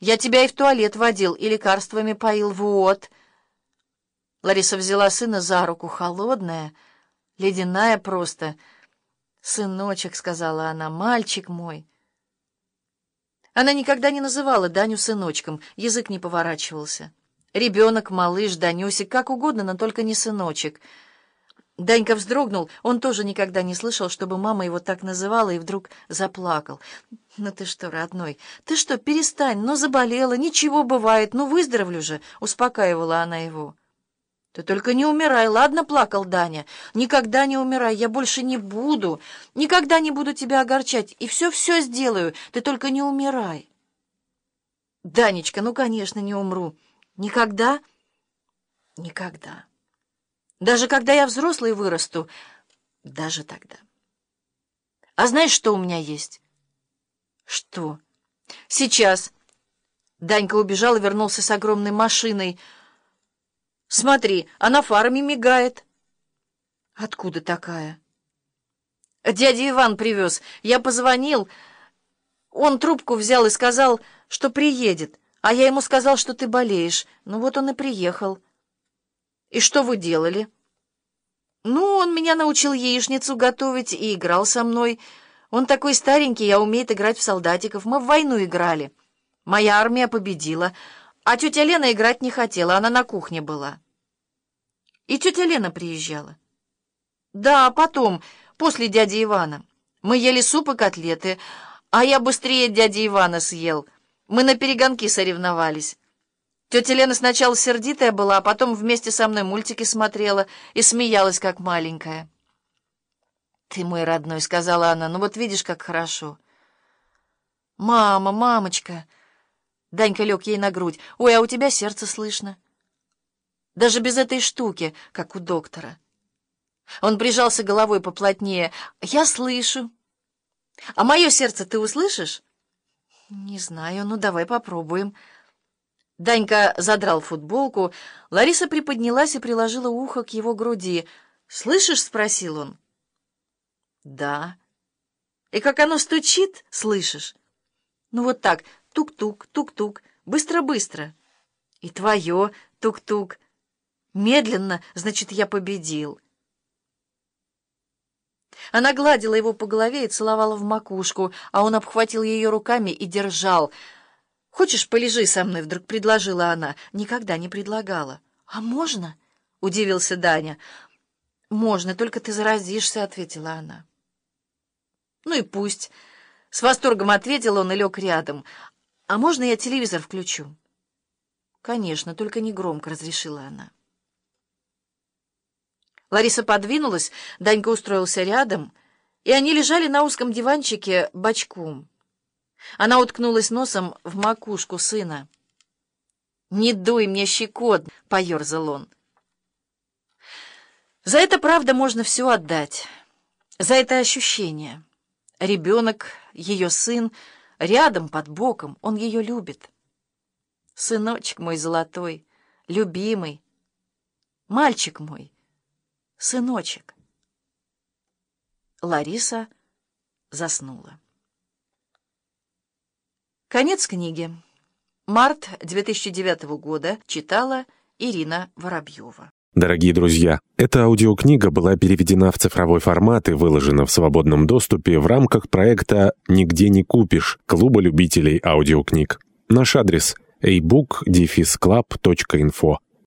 Я тебя и в туалет водил, и лекарствами поил, вот. Лариса взяла сына за руку, холодная, ледяная просто. «Сыночек», — сказала она, — «мальчик мой». Она никогда не называла Даню сыночком, язык не поворачивался. Ребенок, малыш, Данюсик, как угодно, но только не сыночек. Данька вздрогнул, он тоже никогда не слышал, чтобы мама его так называла, и вдруг заплакал. «Ну ты что, родной, ты что, перестань, ну заболела, ничего бывает, ну выздоровлю же», — успокаивала она его. «Ты только не умирай, ладно?» — плакал Даня. «Никогда не умирай, я больше не буду, никогда не буду тебя огорчать, и все-все сделаю, ты только не умирай». «Данечка, ну, конечно, не умру. Никогда?» «Никогда. Даже когда я взрослый вырасту, даже тогда. А знаешь, что у меня есть?» «Что?» «Сейчас». Данька убежал и вернулся с огромной машиной — Смотри, она фарами мигает. Откуда такая? Дядя Иван привез. Я позвонил. Он трубку взял и сказал, что приедет. А я ему сказал, что ты болеешь. Ну вот он и приехал. И что вы делали? Ну, он меня научил яичницу готовить и играл со мной. Он такой старенький, я умеет играть в солдатиков. Мы в войну играли. Моя армия победила. А тетя Лена играть не хотела, она на кухне была. И тетя Лена приезжала. Да, потом, после дяди Ивана. Мы ели суп и котлеты, а я быстрее дяди Ивана съел. Мы на перегонки соревновались. Тетя Лена сначала сердитая была, а потом вместе со мной мультики смотрела и смеялась, как маленькая. «Ты мой родной», — сказала она, — «ну вот видишь, как хорошо». «Мама, мамочка!» Данька лег ей на грудь. «Ой, а у тебя сердце слышно». Даже без этой штуки, как у доктора. Он прижался головой поплотнее. «Я слышу». «А мое сердце ты услышишь?» «Не знаю, ну давай попробуем». Данька задрал футболку. Лариса приподнялась и приложила ухо к его груди. «Слышишь?» — спросил он. «Да». «И как оно стучит, слышишь?» «Ну вот так, тук-тук, тук-тук, быстро-быстро». «И твое, тук-тук». «Медленно, значит, я победил». Она гладила его по голове и целовала в макушку, а он обхватил ее руками и держал. «Хочешь, полежи со мной?» — вдруг предложила она. Никогда не предлагала. «А можно?» — удивился Даня. «Можно, только ты заразишься», — ответила она. «Ну и пусть». С восторгом ответил он и лег рядом. «А можно я телевизор включу?» «Конечно, только не громко», — разрешила она. Лариса подвинулась, Данька устроился рядом, и они лежали на узком диванчике бочком. Она уткнулась носом в макушку сына. «Не дуй мне щекот!» — поерзал он. За это, правда, можно все отдать. За это ощущение. Ребенок, ее сын, рядом, под боком, он ее любит. Сыночек мой золотой, любимый, мальчик мой — сыночек. Лариса заснула. Конец книги. Март 2009 года. Читала Ирина Воробьева. Дорогие друзья, эта аудиокнига была переведена в цифровой формат и выложена в свободном доступе в рамках проекта «Нигде не купишь» Клуба любителей аудиокниг. Наш адрес – ebook-club.info